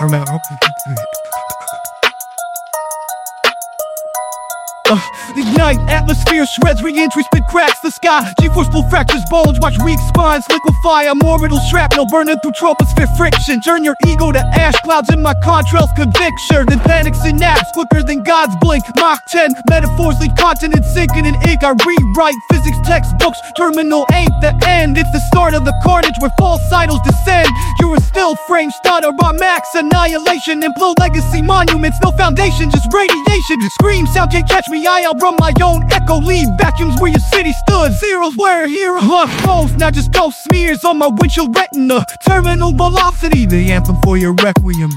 I'm out. Uh, ignite, atmosphere shreds, re-entry spit cracks the sky. G-force pull fractures bones, watch weak spines liquefy. I'm orbital shrapnel burning through troposphere friction. Turn your ego to ash clouds in my contrails conviction. Then panic synapse quicker than God's blink. Mach 10, metaphors lead continents sinking in ink. I rewrite physics textbooks. Terminal ain't the end, it's the start of the carnage where false idols descend. You are still frame stutter by max annihilation. And blow legacy monuments, no foundation, just radiation. Scream sound can't catch me I outrun my own echo Leave vacuums where your city stood. Zeros where hero close Now just ghost smears on my windshield retina. Terminal velocity The anthem for your requiem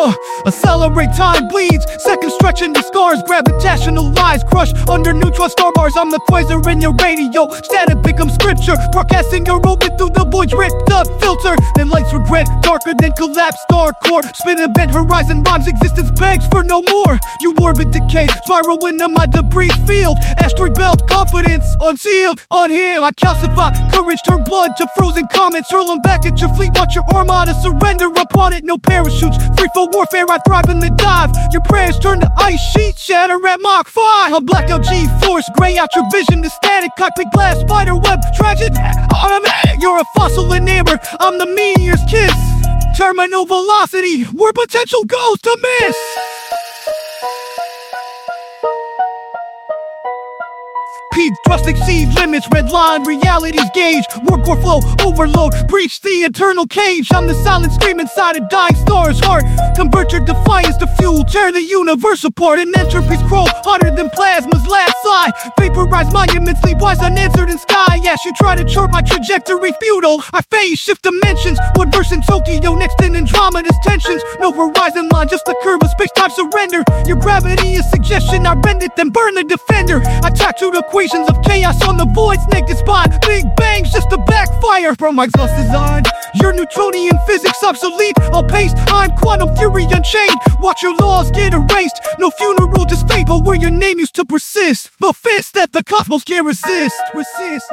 Uh, accelerate time bleeds, second stretching the scars, gravitational lies crush under neutron star bars. I'm the quasar in your radio, static become scripture, broadcasting your orbit through the void, ripped up filter. Then lights regret, darker than collapsed star core. Spin event horizon rhymes, existence begs for no more. You orbit decay, spiral into my debris field. Asteroid belt, confidence unsealed. On here, I calcify, courage turn blood to frozen comments. Hurl them back at your fleet, watch your armada surrender upon it. No parachutes, free for warfare, I thrive in the dive. Your prayers turn to ice sheets, shatter at Mach 5. A blacked out G force, gray out your vision, the static cockpit glass, spider web, tragic. Automatic, you're a fossil in amber, I'm the meteor's kiss. Terminal velocity, where potential goes to miss. Peak trust exceed limits, red line, reality's gauge. Warp or flow, overload, breach the eternal cage. I'm the silent scream inside a dying star's heart. Convert your defiance to fuel, tear the universe apart. And entropy scroll harder than plasma's last sigh. Vaporize monuments, leave wise unanswered in sky. Yes, you try to chart my trajectory, futile. I phase shift dimensions. In Tokyo, next in Andromeda's tensions. No horizon line, just the curve of space time surrender. Your gravity is suggestion, I bend it, then burn the defender. I tattoo the equations of chaos on the void's naked spot. Big bangs just to backfire from my exhaust design. Your Newtonian physics obsolete. I'll paste, I'm quantum theory unchained. Watch your laws get erased. No funeral fate, but where your name used to persist. The fist that the cosmos can't resist. Resist.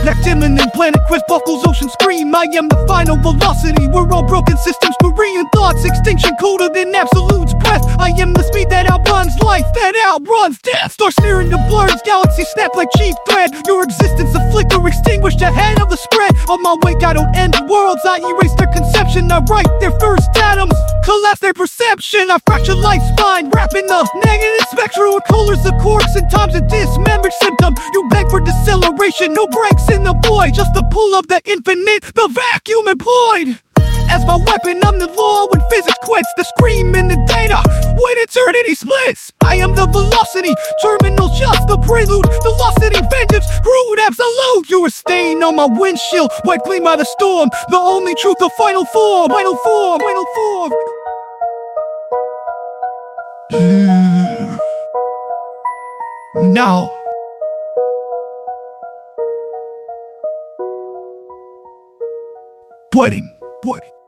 Impact imminent, planet quest buckles, ocean scream. I am the final velocity. We're all broken systems, Korean thoughts, extinction colder than absolute's breath. I am the speed that outruns life, that outruns death. Start sneering the blurs, galaxy snap like cheap thread. Your existence a flicker, extinguished ahead of the spread. On my way, I don't end worlds. I erase their conception. I write their first atoms, collapse their perception. I fracture life's spine, wrapping the negative spectrum with colors of corks and times a dismembered symptom. You beg for deceleration, no brakes in the void, just the pull of the infinite, the vacuum employed. As my weapon, I'm the law when physics quits, the scream in the data when eternity splits. I am the velocity, terminal just the prelude, velocity vengeance, crude absolute. You're a stain on my windshield, wiped clean by the storm. The only truth, the final form, final form, final form. now. Pudding, pudding.